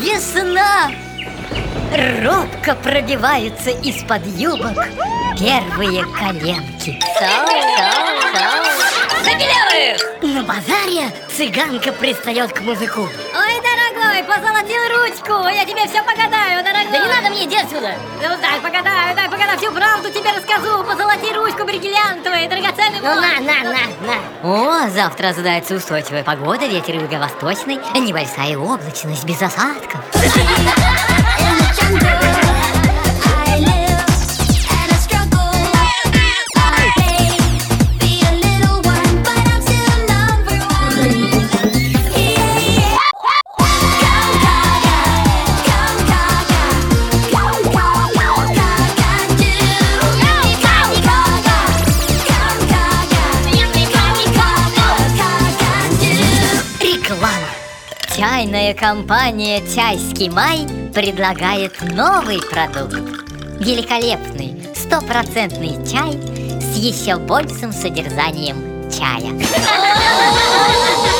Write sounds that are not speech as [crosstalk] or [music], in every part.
Весна! Робко пробиваются из-под юбок первые коленки. Тау, тау, тау. Запилявай! На базаре цыганка пристает к музыку. Ой, дорогой, позолотил ручку, я тебе все погадаю, дорогой. Да не надо мне, иди отсюда. Ну, дай погадаю, дай погадаю, всю правду тебе расскажу, позолоти ручку, бригеля. Ну на, на, на, на. О, завтра ожидается устойчивая погода, ветер юго-восточный, небольшая облачность без осадков. Чайная компания «Чайский май» предлагает новый продукт. Великолепный, стопроцентный чай с еще большим содержанием чая. [laughs]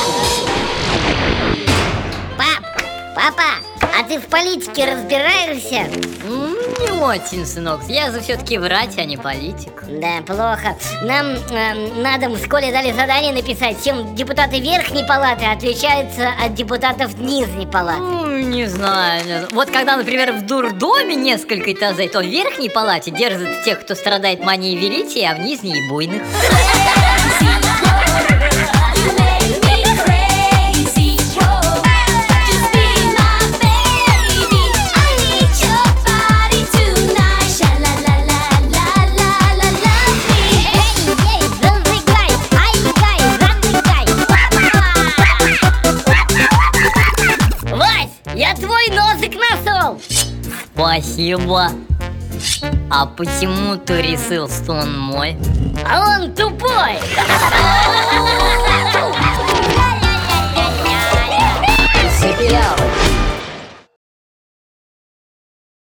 ты в политике разбираешься? Не очень, сынок, я же все-таки врач, а не политик. Да, плохо. Нам эм, на дом в школе дали задание написать, чем депутаты верхней палаты отличаются от депутатов нижней палаты. Ну, не знаю. не. Вот когда, например, в дурдоме несколько этажей, то в верхней палате держат тех, кто страдает манией величия, а в нижней – буйных. Нашел. Спасибо. А почему ты решил, что он мой? А он тупой.